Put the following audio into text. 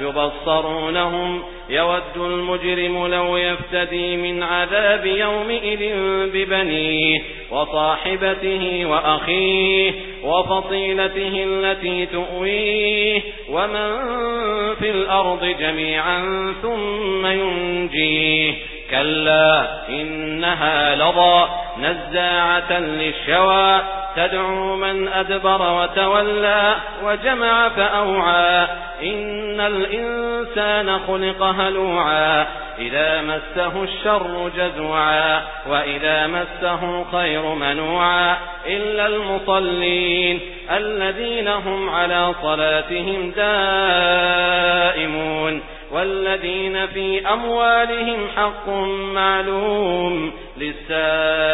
يبصرونهم يود المجرم لو يفتدي من عذاب يومئذ ببنيه وصاحبته وأخيه وفصيلته التي تؤويه ومن في الأرض جميعا ثم ينجيه كلا إنها لضى نزاعة للشوى تدعو من أدبر وتولى وجمع فأوعى. إن الإنسان خلق هلوعا. إذا مسه الشر جزوعا. وإذا مسه خير منوعا. إلا المصلين الذين هم على صلاتهم دائمون. والذين في أموالهم حق معلوم. للسائل